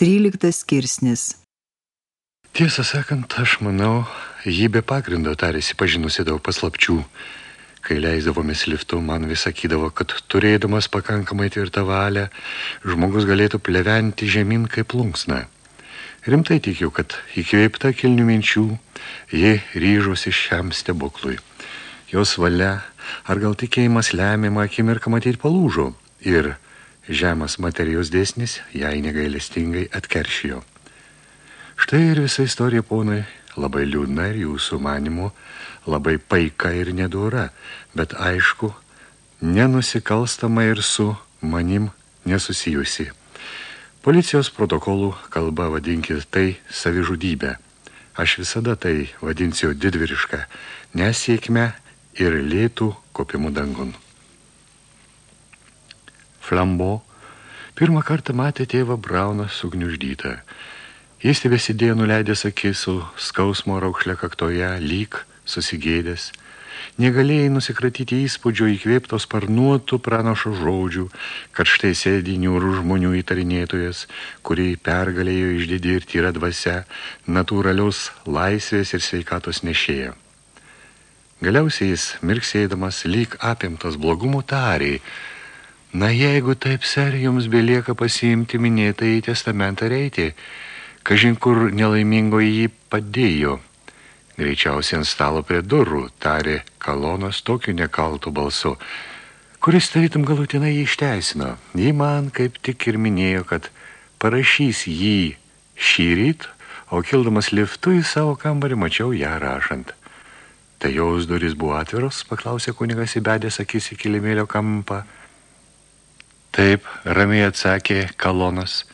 13 skirsnis Tiesą sakant, aš manau, jį be pagrindo tarėsi pažinusi daug paslapčių. Kai leisdavomės liftu, man vis sakydavo, kad turėdamas pakankamai tvirtą valią, žmogus galėtų pleventi žemyn kaip lunksna. Rimtai tikiu, kad įkveipta kilnių minčių, ji ryžosi šiam stebuklui. Jos valia, ar gal tikėjimas lemiamą akimirką matyti palūžo ir žemas materijos dėsnis jai negailestingai atkeršijo. Štai ir visa istorija, ponai, labai liūdna ir jūsų manimų, labai paika ir nedūra, bet aišku, nenusikalstama ir su manim nesusijusi. Policijos protokolų kalba vadinkit tai savižudybę. Aš visada tai vadinsiu didvirišką, nesiekme ir lėtų kopimų dangun. Flambo pirmą kartą matė tėvą Brauną sugniuždytą. Jis tebesidėjo nuleidęs akis su skausmo raukšlė kaktoje, lyg susigėdęs. Negalėjai nusikratyti įspūdžio įkvėptos sparnuotų pranašo žodžių, kad štai sėdi niūrų žmonių įtarinėtojas, kurį pergalėjo išdidį ir tyra dvasia, natūralios laisvės ir sveikatos nešėja. Galiausiai jis, mirksėdamas, lyg apimtas blogumų tariai, Na, jeigu taip, ser, jums belieka pasiimti minėtą į testamentą reitį, kažin kur nelaimingo jį padėjo. Greičiausiai ant stalo prie durų, tarė kalonas tokiu nekaltų balsu, kuris tarytum galutinai jį išteisino. Jį man kaip tik ir minėjo, kad parašys jį šį ryt, o kildamas liftu į savo kambarį mačiau ją rašant. Tai jaus durys buvo atviros, paklausė kunigas įbedęs akis į kilimėlio kampą. Taip, ramiai atsakė kalonas.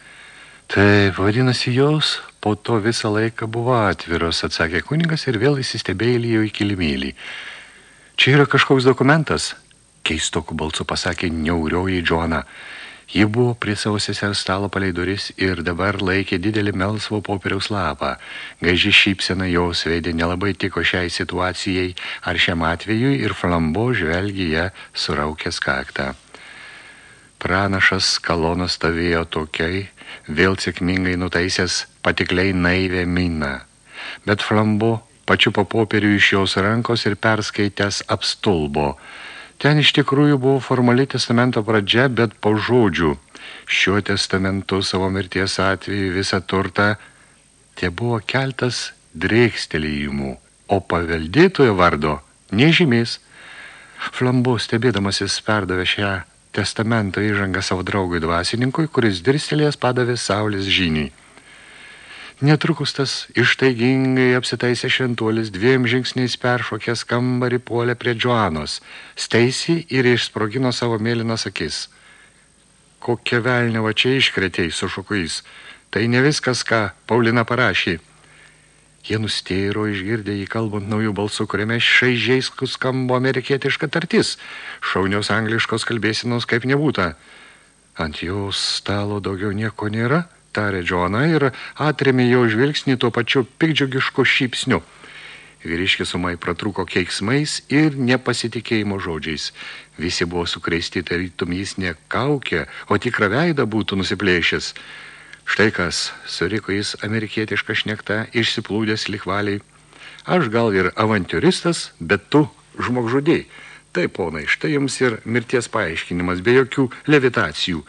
Taip, vadinasi, jos po to visą laiką buvo atviros, atsakė kunigas ir vėl įsistebėlijo į kilimėlį. Čia yra kažkoks dokumentas, keistokų balsu pasakė niaurioji Džona. Ji buvo prie savo sesers stalo palei duris ir dabar laikė didelį melsvo popieriaus lapą. Gaiži šypsena jos veidė nelabai tiko šiai situacijai ar šiam atvejui ir flambo žvelgė ją suraukęs kaktą. Pranašas kalonas stovėjo tokiai, vėl sėkmingai nutaisęs patikliai naivę miną. Bet flambo pačiu po popierių iš jos rankos ir perskaitęs apstulbo. Ten iš tikrųjų buvo formali testamento pradžia, bet po žodžių. Šiuo testamentu savo mirties atveju visą turtą tie buvo keltas drėkstelėjimų, o paveldėtojo vardo nežymės. Flambo stebėdamasis perdavė šią testamento įžangą savo draugui dvasininkui, kuris dirstelės padavė saulės žyniai. Netrukus tas ištaigingai apsitaisė šventuolis dviem žingsniais peršokęs kambarį puolė prie Džoanos, steisi ir išsprogino savo mėlynas akis. Kokia velnio va čia iškretėjai su šokais, tai ne viskas, ką Paulina parašė. Jie nustėro išgirdę jį kalbant naujų balsų, kuriame šaižiai skambo amerikietiška tartis, šaunios angliškos kalbėsinos kaip nebūta. Ant jos stalo daugiau nieko nėra, tarė Džona ir atrėmė jo žvilgsnį tuo pačiu pikdžiugišku šypsniu. Vyriškis sumai pratruko keiksmais ir nepasitikėjimo žodžiais. Visi buvo sukreisti, tarytum jis ne kaukė, o tikrą veidą būtų nusiplėšęs. Štai kas, suriko jis amerikietišką šnektą, išsiplūdęs likvaliai. Aš gal ir avantūristas, bet tu žmogžudiai. Taip, ponai, štai jums ir mirties paaiškinimas, be jokių levitacijų.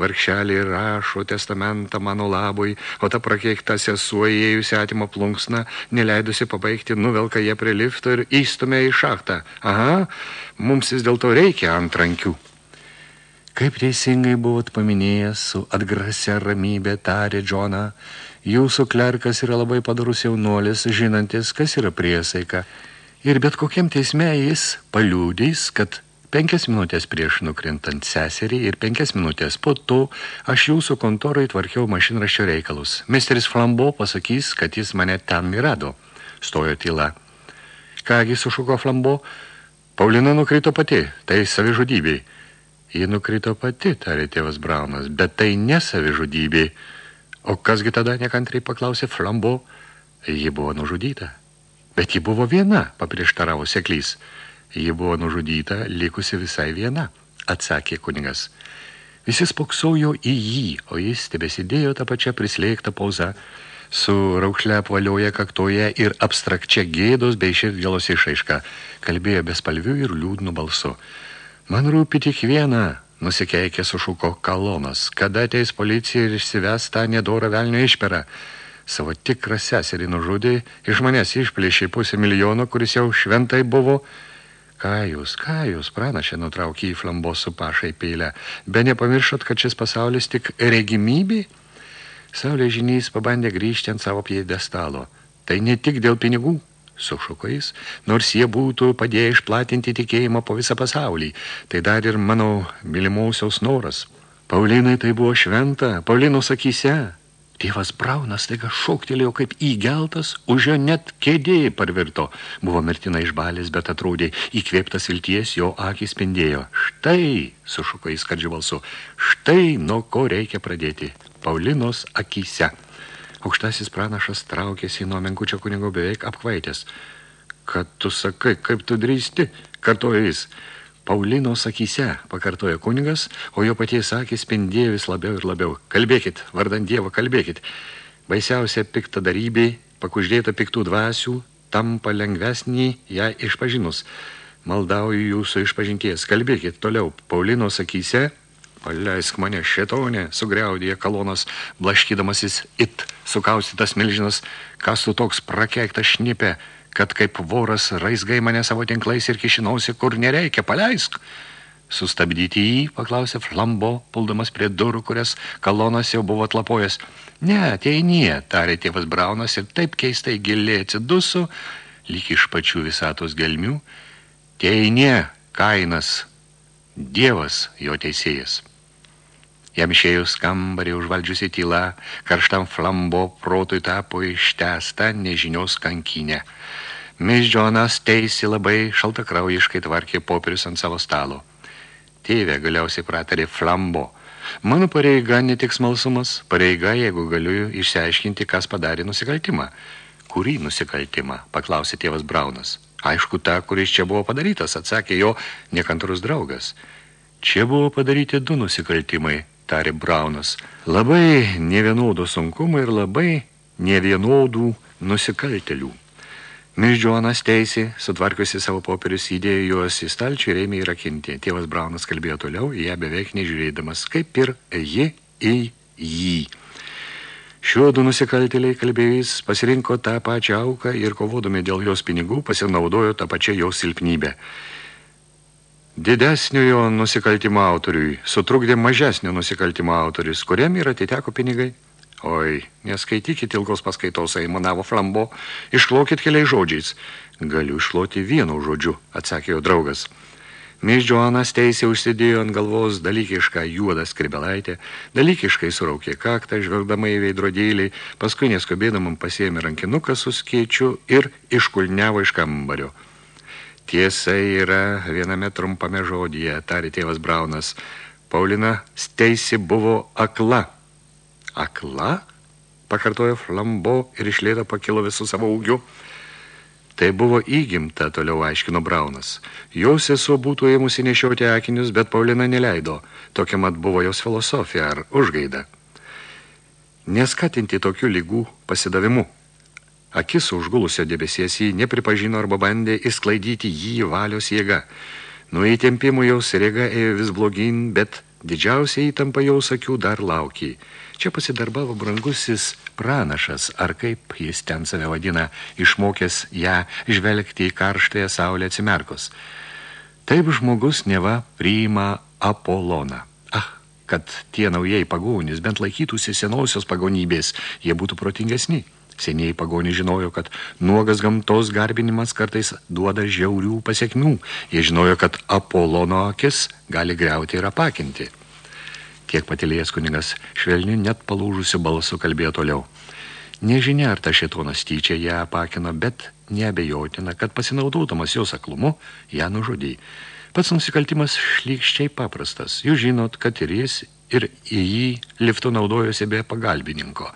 Varkšelė rašo testamentą mano labui, o ta prakeikta sesuo įėjusi atimo plunksną, neleidusi pabaigti, nuvelka jie prie lifto ir įstumė į šachtą. Aha, mums vis dėlto reikia ant rankių. Kaip teisingai buvot paminėjęs su atgrasia ramybė, tarė Džona, jūsų klerkas yra labai padarus jaunuolis, žinantis, kas yra priesaika. Ir bet kokiam teisme jis paliūdys, kad penkias minutės prieš nukrintant seserį ir penkias minutės po to aš jūsų kontorai tvarkiau mašinraščio reikalus. Misteris Flambo pasakys, kad jis mane ten mirado. Stojo tyla. Kągi sušuko Flambo? Paulina nukrito pati, tai savižudybei. Ji nukrito pati, tarė tėvas Braunas, bet tai ne savižudybė. O kasgi tada nekantriai paklausė Flambo? Ji buvo nužudyta. Bet ji buvo viena, paprieštaravo seklys. Ji buvo nužudyta, likusi visai viena, atsakė kunigas. Visi spoksojo į jį, o jis tebesidėjo tą pačią prislėgtą pauzą su raukšle apvalioje kaktoje ir abstrakčia gėdos bei širdgėlos išaiška. Kalbėjo bespalvių ir liūdnų balsu. Man rūpi tik viena, nusikeikė sušuko kalonas. Kada ateis policija ir išsives tą nedorą velnio išperą? Savo tikrą seserį nužudė, iš manęs išplėšė pusę milijono, kuris jau šventai buvo. Ką jūs, ką jūs, pranašė nutraukė į flambo su pašai pėlę. Be nepamiršot, kad šis pasaulis tik regimybė? Saulė žinys pabandė grįžti ant savo piedestalo. Tai ne tik dėl pinigų, sušuko jis, nors jie būtų padėję išplatinti tikėjimą po visą pasaulį. Tai dar ir mano mylimausiaus noras. Paulinai tai buvo šventa, Paulinos akyse. Tėvas Braunas taiga šoktelėjo kaip įgeltas, už jo net kėdėjai parvirto. Buvo mirtina išbalės, bet atrodė įkvėptas vilties, jo akis spindėjo. Štai, sušuko jis kardžiu balsu, štai nuo ko reikia pradėti. Paulinos akyse. Aukštasis pranašas traukėsi nuo menkučio kunigo beveik apkvaitęs. Kad tu sakai, kaip tu drįsti, kartojo jis. Paulinos akyse, pakartojo kunigas, o jo paties akis spindėjo vis labiau ir labiau. Kalbėkit, vardant Dievo, kalbėkit. Baisiausia pikta darybė, pakuždėta piktų dvasių, tampa lengvesnį ją išpažinus. Maldauju jūsų išpažinties. Kalbėkit toliau. Paulinos akyse, paleisk mane šetonė, sugriaudė kalonas, blaškydamasis it sukaustytas milžinas, kas tu toks prakeiktas šnipė, kad kaip voras raizgai mane savo tinklais ir kišinausi, kur nereikia, paleisk. Sustabdyti jį, paklausė Flambo, puldamas prie durų, kurias kalonas jau buvo atlapojęs. Ne, ateinie, tarė tėvas Braunas ir taip keistai giliai atsidusu, lyg iš pačių visatos gelmių. Teinie, kainas, dievas jo teisėjas. Jam išėjus kambarį užvaldžiusi tyla, karštam flambo protui tapo ištesta nežinios kankinė. Mis Džonas teisi labai šaltakraujiškai tvarkė popierius ant savo stalo. Tėvė galiausiai pratarė flambo. Mano pareiga ne tik smalsumas, pareiga, jeigu galiu išsiaiškinti, kas padarė nusikaltimą. Kurį nusikaltimą, paklausė tėvas Braunas. Aišku, ta, kuris čia buvo padarytas, atsakė jo nekantrus draugas. Čia buvo padaryti du nusikaltimai, tarė Braunas. Labai nevienodų sunkumų ir labai nevienodų nusikaltelių. Miždžionas teisė, sutvarkiusi savo popierius, įdėjo juos į stalčių ir ėmė įrakinti. Tėvas Braunas kalbėjo toliau, ją beveik nežiūrėdamas, kaip ir ji į jį. Šiuo du nusikaltėliai kalbėjais pasirinko tą pačią auką ir kovodami dėl jos pinigų pasinaudojo tą pačią jos silpnybę. Didesniojo nusikaltimo autoriui sutrukdė mažesnio nusikaltimo autorius, kuriam ir atiteko pinigai. Oi, neskaitykit ilgos paskaitos, aimanavo flambo, išklokit keliais žodžiais. Galiu išloti vienu žodžiu, atsakė jo draugas. Miš Džoanas teisė užsidėjo ant galvos dalykišką juodą skribelaitę, dalykiškai suraukė kaktą, žvelgdama į veidrodėlį, paskui neskubėdamam pasiėmė rankinuką su skėčiu ir iškulniavo iš kambario. Tiesa yra viename trumpame žodyje, tarė tėvas Braunas. Paulina Steisi buvo akla. Akla? Pakartojo flambo ir išlėda pakilo visų savo ūgių. Tai buvo įgimta, toliau aiškino Braunas. Jos sesuo būtų ėmusi nešioti akinius, bet Paulina neleido. Tokia mat buvo jos filosofija ar užgaida. Neskatinti tokių lygų pasidavimu. Akis užgulusio debesies jį nepripažino arba bandė įsklaidyti jį valios jėga. Nuo įtempimų jaus rega ėjo vis blogin, bet didžiausia įtampa jaus akių dar laukė. Čia pasidarbavo brangusis pranašas, ar kaip jis ten save vadina, išmokęs ją žvelgti į karštąją saulę atsimerkus. Taip žmogus neva priima Apoloną. Ah, kad tie naujai pagonys bent laikytųsi senosios pagonybės, jie būtų protingesni. Seniai pagoni žinojo, kad nuogas gamtos garbinimas kartais duoda žiaurių pasiekmių. Jie žinojo, kad Apolono akis gali griauti ir apakinti. Kiek patilėjęs kunigas švelniu net palūžusiu balsu kalbėjo toliau. Nežinia, ar ta šetonas tyčia ją apakino, bet neabejotina, kad pasinaudodamas jos aklumu ją nužudė. Pats nusikaltimas šlykščiai paprastas. Jūs žinot, kad ir jis, ir į jį liftu naudojosi be pagalbininko.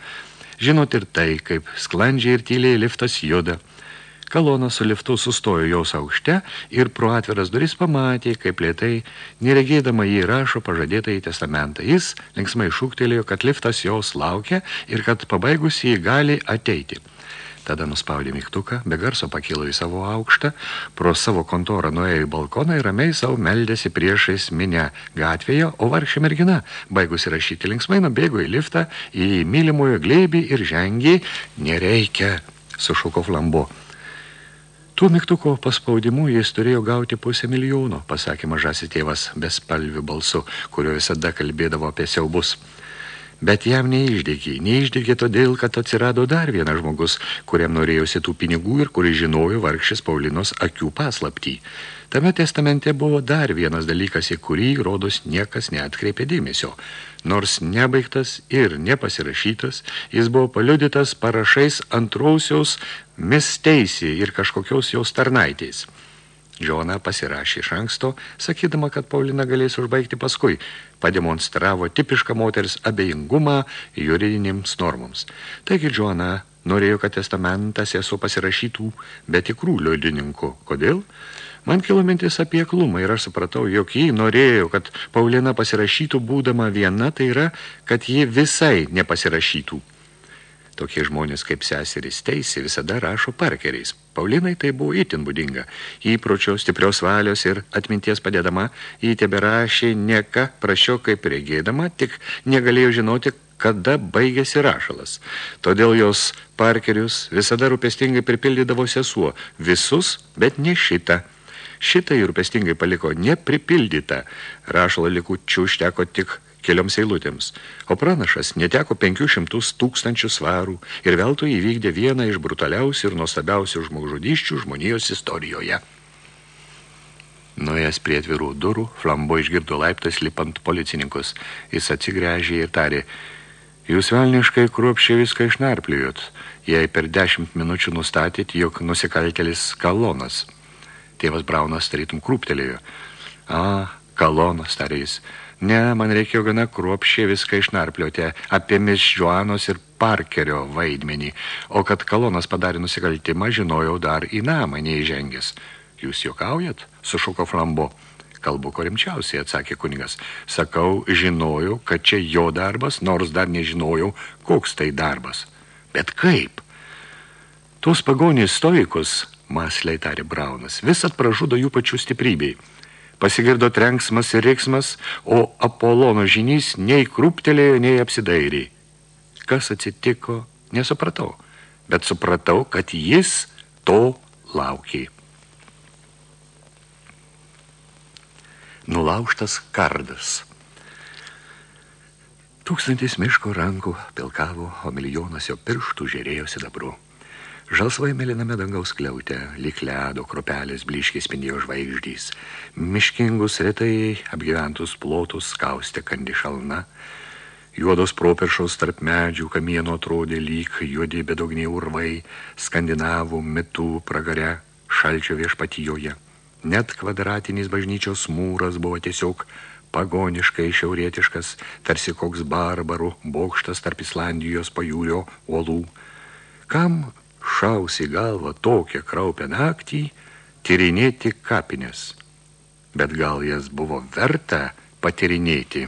Žinot ir tai, kaip sklandžiai ir tyliai liftas juda, Kalonas su liftu sustojo jos aukšte ir pro atviras duris pamatė, kaip lėtai, neregėdama jį rašo pažadėtą į testamentą. Jis linksmai šūktelėjo, kad liftas jos laukia ir kad pabaigus jį gali ateiti. Tada nuspaudė mygtuką, be garso pakilo į savo aukštą, pro savo kontorą nuėjo į balkoną ir ramiai savo meldėsi priešais minę gatvėje, o vargšė mergina, baigusi rašyti linksmai, nubėgo į liftą, į mylimojo glėbį ir žengė, nereikia, sušuko flambo. Tuo mygtuko paspaudimu jis turėjo gauti pusę milijono, pasakė mažasis tėvas bespalvių balsu, kurio visada kalbėdavo apie siaubus. Bet jam neišdėgė. Neišdėgė todėl, kad atsirado dar vienas žmogus, kuriam norėjosi tų pinigų ir kuris žinojo vargšės Paulinos akių paslaptį. Tame testamente buvo dar vienas dalykas, į kurį, rodos, niekas neatkreipė dėmesio. Nors nebaigtas ir nepasirašytas, jis buvo paliudytas parašais antrausiaus misteisį ir kažkokios jos tarnaitės. Džona pasirašė iš anksto, sakydama, kad Paulina galės užbaigti paskui, pademonstravo tipišką moters abejingumą juridinėms normoms. Taigi Džona norėjo, kad testamentas esu pasirašytų be tikrų liudininkų. Kodėl? Man kilo mintis apie klumą ir aš supratau, jog jį norėjo, kad Paulina pasirašytų būdama viena, tai yra, kad ji visai nepasirašytų. Tokie žmonės kaip seseris teisė visada rašo parkeriais. Paulinai tai buvo itin būdinga. Įpročio, stiprios valios ir atminties padedama, jį teberašė nieka prašiau kaip regėdama, tik negalėjo žinoti, kada baigėsi rašalas. Todėl jos parkerius visada rūpestingai pripildydavo sesuo. Visus, bet ne šitą. Šitą jį rūpestingai paliko nepripildytą. Rašalo likučių užteko tik kelioms eilutėms, o pranašas neteko 500 tūkstančių svarų ir velto įvykdė vieną iš brutaliausių ir nuostabiausių žmogžudyščių žmonijos istorijoje. Nuėjęs prie atvirų durų, flambo išgirdo laiptais lipant policininkus. Jis atsigręžė ir tarė, jūs velniškai kruopščiai viską išnarpliujot, jei per dešimt minučių nustatėt, jog nusikaltelis kalonas. Tėvas Braunas tarytum krūptelėjo. A, kalonas, tarė jis. Ne, man reikėjo gana kruopščiai viską išnarplioti apie mis Joanos ir Parkerio vaidmenį, o kad kalonas padarė nusikaltimą, žinojau dar į namą neįžengęs. Jūs juokaujat? sušuko flambo. Kalbu ko rimčiausiai, atsakė kunigas. Sakau, žinojau, kad čia jo darbas, nors dar nežinojau, koks tai darbas. Bet kaip? Tos pagonys stoikus, masliai tarė Braunas, visat pražudo jų pačių stiprybei. Pasigirdo trenksmas ir reiksmas, o Apolono žinys nei krūptelėjo, nei apsidairiai. Kas atsitiko, nesupratau, bet supratau, kad jis to laukė. Nulaužtas kardas. Tūkstantis miško rankų pilkavo, o milijonas jo pirštų žėrėjo sidabru. Žalsvai meliname dangaus kliautė, lyg ledo kropelės bliškiai spindėjo žvaigždys. Miškingus retai apgyventus plotus skaustė kandi šalna. Juodos properšaus tarp medžių kamieno atrodė lyg juodi bedogniai urvai, skandinavų mitų pragare šalčio viešpatijoje. Net kvadratinis bažnyčios mūras buvo tiesiog pagoniškai šiaurietiškas, tarsi koks barbarų bokštas tarp Islandijos pajūrio uolų. Kam šaus į galvą tokią kraupę naktį, tyrinėti kapinės. Bet gal jas buvo verta patirinėti.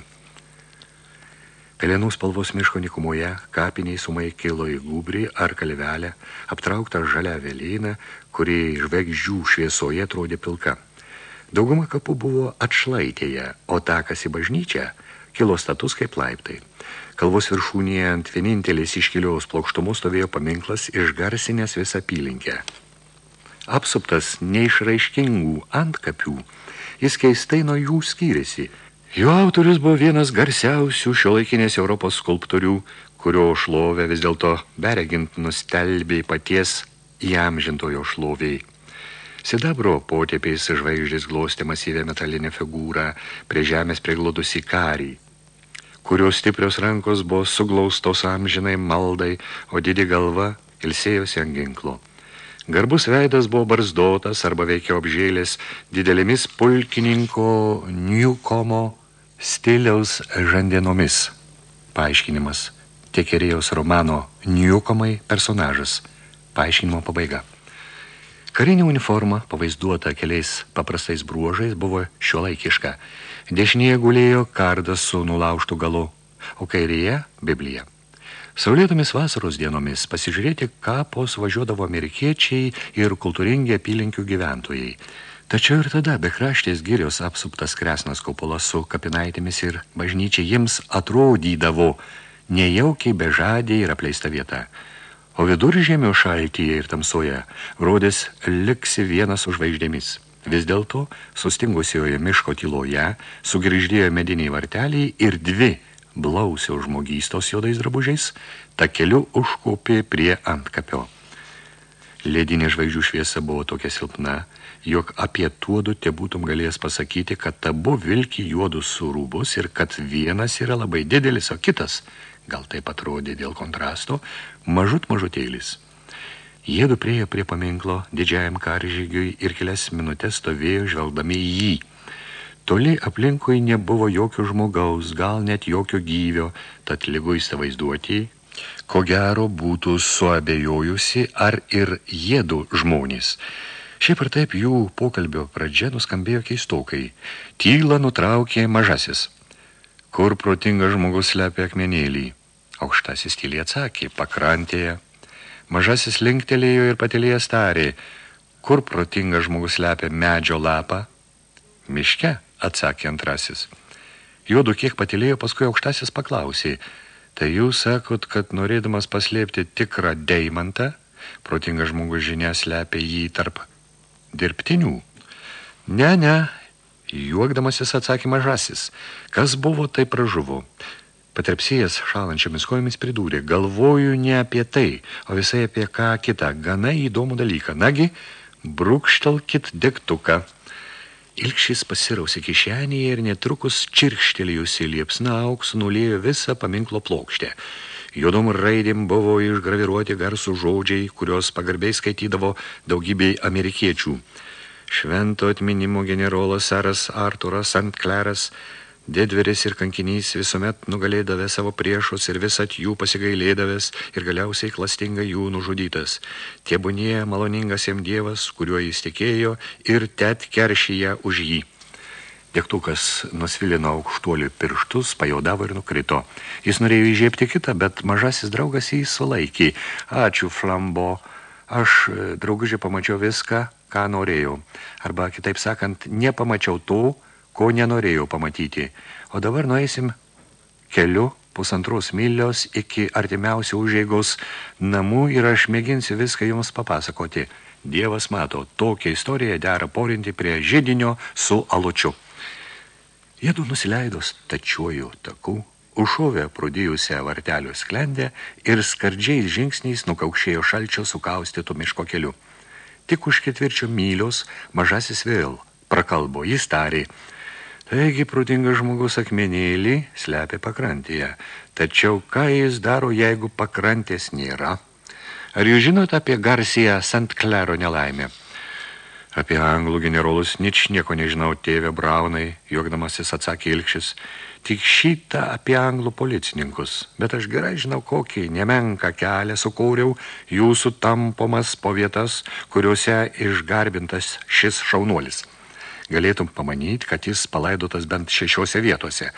Pelenų spalvos miško nikumoje kapiniai sumai kilo į gubrį ar kalvelę, aptrauktą žalią vėlyną, kuri žvaigždžių šviesoje atrodė pilka. Dauguma kapų buvo atšlaitėje, o takas į bažnyčią kilo status kaip laiptai. Kalvos viršūnėje ant vienintelės iškiliaus plokštumų stovėjo paminklas išgarsinės visą apylinkę. Apsuptas neišraiškingų antkapių, jis keistai nuo jų skyrėsi. Jo autorius buvo vienas garsiausių šiuolaikinės Europos skulptorių, kurio šlovę vis dėlto beregint nustelbė paties įamžintojo šloviai. Sidabro potėpiais žvaigždės glostė masyvę metalinę figūrą, prie žemės priglodusi karį kurios stiprios rankos buvo suglaustos amžinai maldai, o didi galva ilsėjosi ant ginklo. Garbus veidas buvo barzdotas arba veikiau apžėlės didelėmis pulkininko Newcomo stiliaus žandienomis. Paaiškinimas Tekerėjos romano Newcomai personažas. Paaiškinimo pabaiga. Karinė uniforma, pavaizduota keliais paprastais bruožais, buvo šiuolaikiška. Dešinėje gulėjo kardas su nulauštų galu, o kairėje – Biblija. Saulėtomis vasaros dienomis pasižiūrėti kapos važiuodavo amerikiečiai ir kultūringi apylinkių gyventojai. Tačiau ir tada bekraštės girios apsuptas kresnas kupolas su kapinaitėmis ir bažnyčiai jiems atrodydavo nejaukiai bežadė ir apleista vieta. O viduržėmio šaltyje ir tamsoje rodės liksi vienas už žvaigždėmis. Vis dėlto, sustingusioje miško tyloje, sugrįždėjo mediniai varteliai ir dvi – blausio žmogystos juodais drabužiais, ta keliu užkopė prie antkapio. Ledinė žvaigždžių šviesa buvo tokia silpna, jog apie tuodu te būtum galėjęs pasakyti, kad abu vilki juodus rūbus ir kad vienas yra labai didelis, o kitas, gal taip atrodė dėl kontrasto, mažut mažutėlis. Jiedu priejo prie paminklo didžiajam karžygiui ir kelias minutės stovėjo žvelgdami į jį – Toli aplinkui nebuvo jokio žmogaus, gal net jokio gyvio, tad lygu įsivaizduoti, ko gero būtų suabejojusi, ar ir jėdu žmonės. Šiaip ar taip jų pokalbio pradžia nuskambėjo keistokai. Tyla nutraukė mažasis. Kur protingas žmogus slepia akmenėlį? Aukštasis tyliai atsakė, pakrantėje. Mažasis linktelėjo ir patilėjęs tarė, kur protingas žmogus slepia medžio lapą? Miške atsakė antrasis. Juodu kiek patilėjo, paskui aukštasis paklausė, tai jūs sakot, kad norėdamas paslėpti tikrą deimantą, protingas žmogus žinia slepia jį tarp dirbtinių. Ne, ne, juokdamasis atsakė mažasis, kas buvo, tai pražuvo. Patrepsėjęs šalančiomis kojomis pridūrė, galvoju ne apie tai, o visai apie ką kitą, gana įdomų dalyką. Nagi, brūkštelkit degtuką. Ilkšys pasirausi kišenėje ir netrukus čirkštelėjusi liepsna auksų nulėjo visą paminklo plokštę. Juodom raidėm buvo išgraviruoti garsų žodžiai, kurios pagarbiai skaitydavo daugybei amerikiečių. Švento atminimo generolas Saras Arturas Ant Kleras – Didveris ir kankinys visuomet nugalėdavę savo priešus ir visat jų pasigailėdavęs ir galiausiai klastingai jų nužudytas. Tiebūnie maloningas jam dievas, kuriuo jis tikėjo ir tet keršyje už jį. Dėktukas nusvilino aukštuolių pirštus, pajaudavo ir nukrito. Jis norėjo įžiepti kitą, bet mažasis draugas jį sulaikė. Ačiū, Flambo. Aš, draugužė, pamačiau viską, ką norėjau. Arba, kitaip sakant, nepamačiau to, ko nenorėjau pamatyti. O dabar nueisim keliu pusantros milios iki artimiausio užeigos namų ir aš mėginsiu viską jums papasakoti. Dievas mato, tokią istoriją dera porinti prie židinio su alučiu. Jėdu nusileido stačiuoju taku, užšovė prudėjusią vartelio sklendę ir skardžiais žingsniais nukaukšėjo šalčio sukaustytų miško keliu. Tik už ketvirčio mylios mažasis vėl prakalbo, jis tarė – Taigi, protingas žmogus akmenėlį slepia pakrantėje. Tačiau ką jis daro, jeigu pakrantės nėra? Ar jūs žinote apie Garciją St. Claro nelaimę? Apie anglų generolus nič nieko nežinau, tėvė Braunai, juokdamasis atsakė Ilkšis. Tik šitą apie anglų policininkus, bet aš gerai žinau, kokį nemenką kelią sukūriau jūsų tampomas po vietas, kuriuose išgarbintas šis šaunuolis galėtum pamanyti, kad jis palaidotas bent šešiose vietose.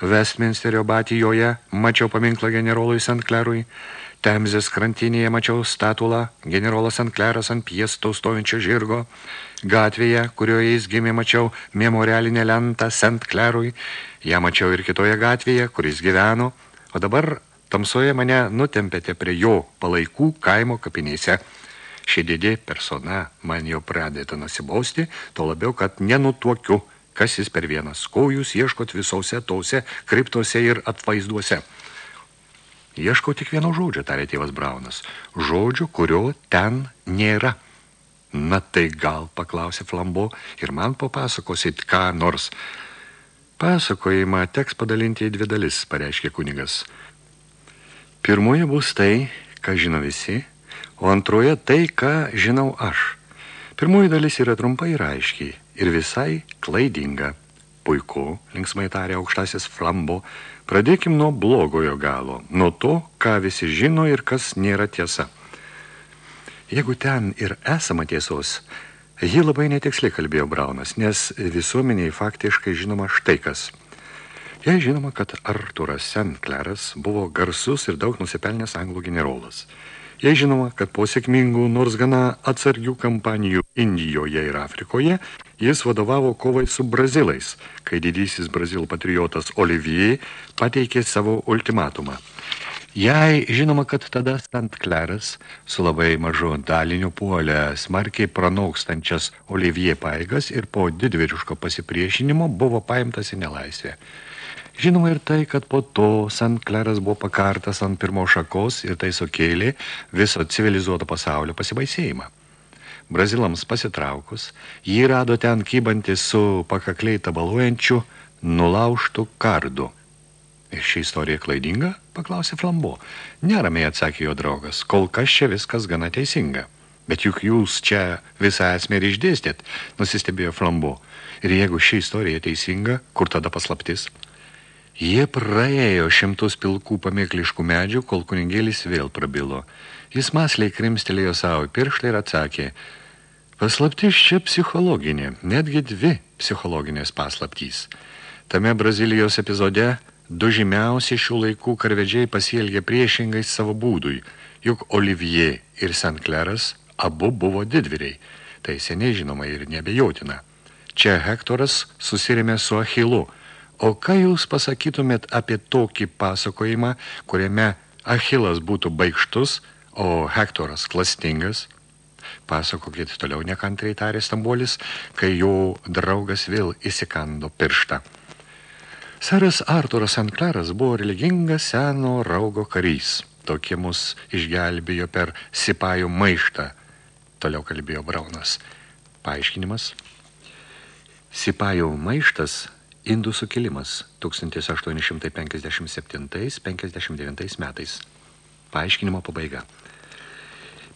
Westminsterio batijoje mačiau paminklą generolui St. Klerui, Temzės krantinėje mačiau statulą generolas St. Kleras ant piesto stovinčio žirgo, gatvėje, kurioje jis gimė, mačiau memorialinę lentą St. Klerui, ją mačiau ir kitoje gatvėje, kuris gyveno, o dabar tamsoje mane nutempėte prie jo palaikų kaimo kapinėse. Ši didė persona man jau pradėta nusibausti, to labiau, kad nenutuokiu, kas jis per vienas. Ko jūs ieškot visose tose kriptose ir atvaizduose? Ieškau tik vieno žodžio, tarė tėvas Braunas. Žodžio, kurio ten nėra. Na tai gal, paklausė Flambo, ir man papasakosit ką nors. Pasakojimą teks padalinti į dvi dalis, pareiškė kunigas. Pirmoje bus tai, ką žino visi – o antroje tai, ką žinau aš. Pirmoji dalis yra trumpa ir aiškiai ir visai klaidinga. Puiku, linksmai tarė aukštasis flambo, pradėkim nuo blogojo galo, nuo to, ką visi žino ir kas nėra tiesa. Jeigu ten ir esama tiesos, ji labai netiksliai kalbėjo Braunas, nes visuomeniai faktiškai žinoma štai kas. Jei žinoma, kad Arturas Senkleras buvo garsus ir daug nusipelnęs anglų generolas. Jei žinoma, kad po sėkmingų, nors gana atsargių kampanijų Indijoje ir Afrikoje, jis vadovavo kovai su brazilais, kai didysis brazilų patriotas Olivier pateikė savo ultimatumą – Jei žinoma, kad tada St. Kleras su labai mažu daliniu puolė smarkiai pranaukstančias Olivier paėgas ir po didvyriško pasipriešinimo buvo paimtas į nelaisvę. Žinoma ir tai, kad po to St. Kleras buvo pakartas ant pirmo šakos ir tai sukėlė viso civilizuoto pasaulio pasibaisėjimą. Brazilams pasitraukus, jį rado ten kybantį su pakakliai tabaluojančiu nulauštų kardu – Ši istorija klaidinga? Paklausė Flambo. Neramiai atsakė jo draugas. Kol kas čia viskas gana teisinga. Bet juk jūs čia visą esmę ir išdėstėt, nusistebėjo Flambo. Ir jeigu ši istorija teisinga, kur tada paslaptis? Jie praėjo šimtus pilkų pamėkliškų medžių, kol kuningėlis vėl prabilo. Jis masliai krimstelėjo savo pirštą ir atsakė, paslaptis čia psichologinė, netgi dvi psichologinės paslaptys. Tame Brazilijos epizode Du žymiausi šių laikų karvedžiai pasielgė priešingai savo būdui, juk Olivier ir. Clairas abu buvo didvyriai. Tai seniai žinoma ir nebejotina. Čia Hektoras susirėmė su Achilu. O ką jūs pasakytumėt apie tokį pasakojimą, kuriame Achilas būtų baigštus, o Hektoras klastingas? Pasakokit toliau nekantriai tarė Stambolis, kai jo draugas vėl įsikando pirštą. Seras Arturas Ankleras buvo religingas seno raugo karys. Tokie mus išgelbėjo per sipajų maištą, toliau kalbėjo Braunas. Paaiškinimas. Sipajų maištas – Indų sukilimas 1857-59 metais. Paaiškinimo pabaiga.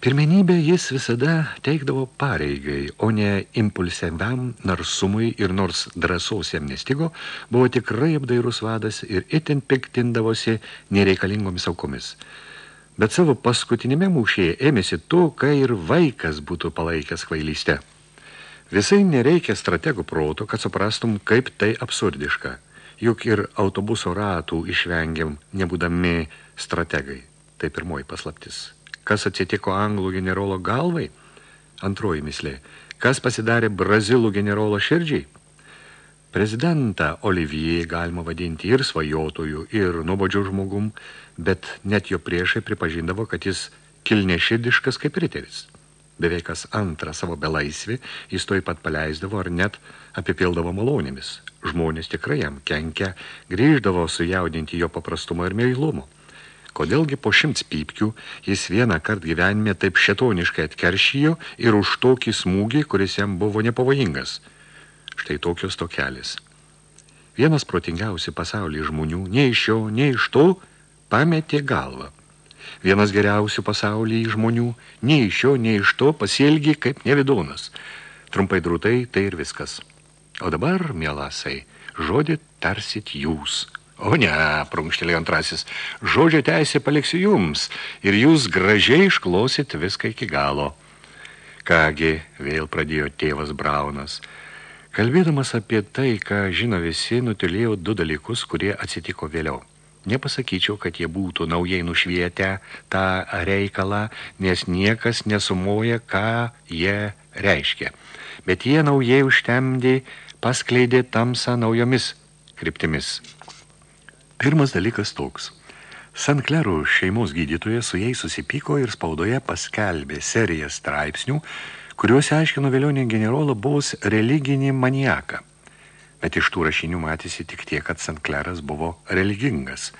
Pirmenybę jis visada teikdavo pareigai, o ne impulsiaviam narsumui ir nors drąsos jam nestigo, buvo tikrai apdairus vadas ir itin piktindavosi nereikalingomis aukomis. Bet savo paskutinėme mūšėje ėmėsi to, kai ir vaikas būtų palaikęs kvailystę. Visai nereikia strategų proto, kad suprastum, kaip tai absurdiška. Juk ir autobuso ratų išvengiam, nebūdami strategai. Tai pirmoji paslaptis. Kas atsitiko anglų generolo galvai? Antroji mislė. Kas pasidarė brazilų generolo širdžiai? Prezidentą Olivier galima vadinti ir svajotojų, ir nuobodžių žmogum, bet net jo priešai pripažindavo, kad jis kilneširdiškas kaip riteris. Beveik kas antrą savo belaisvį jis toj pat paleisdavo ar net apipildavo malonėmis. Žmonės tikrai jam kenkia, grįždavo sujaudinti jo paprastumo ir meilumo. Kodėlgi po šimts pypkių jis vieną kart gyvenime taip šetoniškai atkeršijo ir už tokį smūgį, kuris jam buvo nepavojingas. Štai tokios tokelis. Vienas protingiausių pasaulyje žmonių, nei iš jo, nei iš to, pametė galvą. Vienas geriausių pasaulyje žmonių, nei iš jo, nei iš to, pasielgi kaip nevidonas. Trumpai drūtai, tai ir viskas. O dabar, mielasai, žodį tarsit jūs – O ne, prunkštelėjo antrasis, žodžio teisė paliksiu jums ir jūs gražiai išklosit viską iki galo. Kągi, vėl pradėjo tėvas Braunas. Kalbėdamas apie tai, ką žino visi, nutilėjau du dalykus, kurie atsitiko vėliau. Nepasakyčiau, kad jie būtų naujai nušvietę tą reikalą, nes niekas nesumoja, ką jie reiškia. Bet jie naujai užtemdė, paskleidė tamsą naujomis kryptimis. Pirmas dalykas toks. Sanklerų šeimos gydytoja su jais susipyko ir spaudoje paskelbė seriją straipsnių, kuriuose aiškino vėlionį generolą buvus religinį maniaką. Bet iš tų rašinių matėsi tik tiek, kad Sankleras buvo religingas.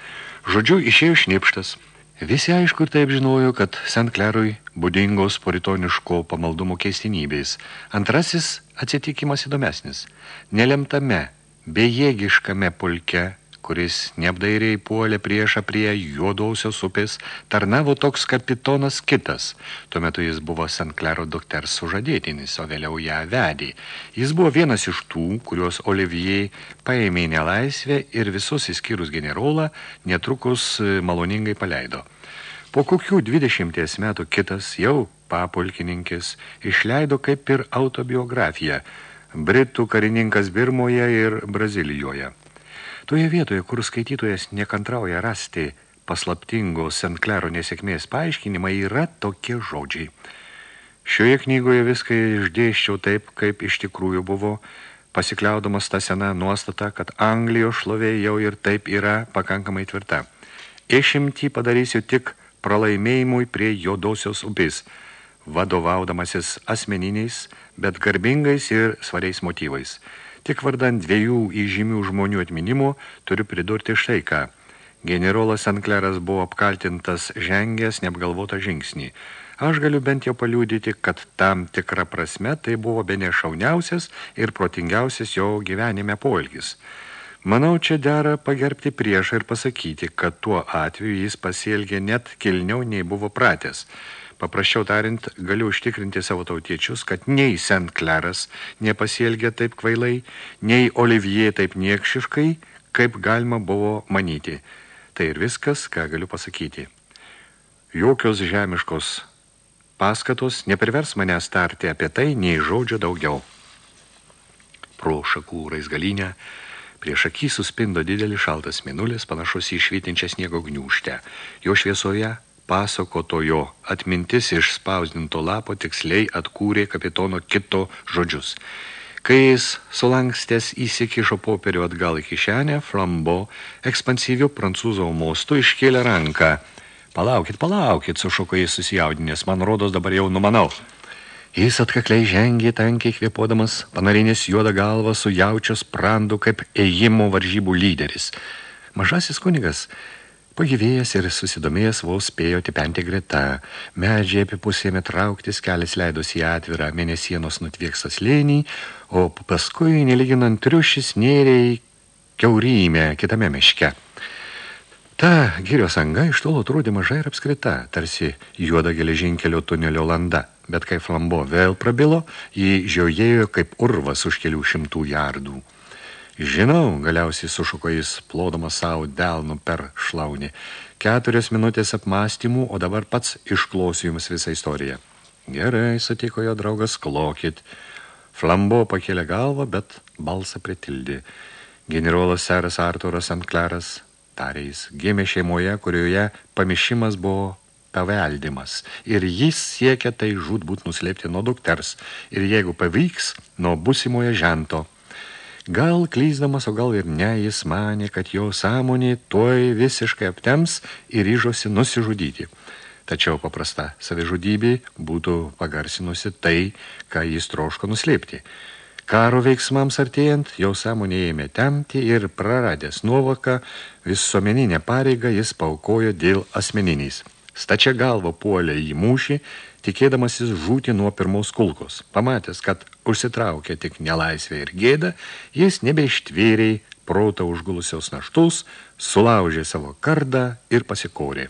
Žodžiu, išėjo šnipštas. Visi aišku ir taip žinojo, kad Sanklerui būdingos puritoniško pamaldumo keistinybės. Antrasis atsitikimas įdomesnis. Nelemtame, bejėgiškame pulke kuris neapdairiai puolė priešą prie juodausios upės, tarnavo toks kapitonas kitas. Tuo metu jis buvo. Clairo dukters sužadėtinis, o vėliau ją vedė. Jis buvo vienas iš tų, kuriuos Olivier paėmė į nelaisvę ir visus įskyrus generolą netrukus e, maloningai paleido. Po kokių dvidešimties metų kitas jau papulkininkis išleido kaip ir autobiografiją Britų karininkas Birmoje ir Brazilijoje. Toje vietoje, kur skaitytojas nekantrauja rasti paslaptingo St. Claro nesėkmės paaiškinimą, yra tokie žodžiai. Šioje knygoje viską išdėščiau taip, kaip iš tikrųjų buvo, pasikliaudamas tą seną nuostatą, kad Anglijos šlovė jau ir taip yra pakankamai tvirta. Išimtį padarysiu tik pralaimėjimui prie juodosios upės, vadovaudamasis asmeniniais, bet garbingais ir svariais motyvais. Tik vardant dviejų įžymių žmonių atminimo turiu pridurti štai ką. Generolas Sankleras buvo apkaltintas žengęs neapgalvotą žingsnį. Aš galiu bent jau paliūdyti, kad tam tikra prasme tai buvo bene šauniausias ir protingiausias jo gyvenime poelgis. Manau, čia dera pagerbti priešą ir pasakyti, kad tuo atveju jis pasielgė net kilniau nei buvo pratęs. Paprasčiau tariant, galiu užtikrinti savo tautiečius, kad nei St. Claras nepasielgė taip kvailai, nei Olivier taip niekšiškai, kaip galima buvo manyti. Tai ir viskas, ką galiu pasakyti. Jokios žemiškos paskatos neprivers manęs tarti apie tai nei žodžio daugiau. Pro šakų raizgalinę prieš akį suspindo didelis šaltas minulis, panašus į švytinčią sniego gniūštę. Jo šviesoje pasakotojo atmintis iš spausdinto lapo tiksliai atkūrė kapitono kito žodžius. Kai jis sulankstęs įsikišo popierių atgal į kišenę, Flambo ekspansyviu prancūzo mostu iškėlė ranką – Palaukit, palaukit, sušuko jis susijaudinės, man rodos dabar jau numanau. Jis atkakliai žengė tankiai kvėpodamas, panarinės juodą galvą su jaučios prandu kaip ėjimo varžybų lyderis. Mažasis kunigas, pagyvėjęs ir susidomėjęs, vos spėjo tipenti greta. Medžiai apie pusėme trauktis, kelias leidosi į atvirą mėnesienos nutvieksą slėnį, o paskui, neliginant triušis, nėrė kiaurymę kitame miške. Ta girios anga iš tolo atrodė mažai ir apskrita, tarsi juoda geležinkelio tunelio landa, bet kai flambo vėl prabilo, jį žiojėjo kaip urvas už kelių šimtų jardų. Žinau, galiausiai sušuko jis, plodamas savo delnu per šlaunį. Keturios minutės apmąstymų, o dabar pats išklosiu jums visą istoriją. Gerai, sutiko jo draugas, klokit. Flambo pakėlė galvą, bet balsą pritildė. Generolas seras Arturas Antkleras tarė jis, gimė šeimoje, kurioje pamišimas buvo paveldimas. Ir jis siekia tai žudbūt nuslėpti nuo dukters. Ir jeigu pavyks, nuo busimoje žento. Gal klysdamas, o gal ir ne, jis manė, kad jo sąmonė tuoj visiškai aptems ir ryžosi nusižudyti. Tačiau paprasta savižudybė būtų pagarsinusi tai, ką jis troško nuslėpti. Karo veiksmams artėjant, jau sąmonė ėmė temti ir praradęs nuovoką, visuomeninę pareigą jis paukojo dėl asmeniniais. Stačia galva puolė į mūšį, tikėdamasis žūti nuo pirmos kulkos. Pamatęs, kad užsitraukė tik nelaisvę ir gėdą, jis nebeištvėriai protą užgulusios naštus, sulaužė savo kardą ir pasikorė.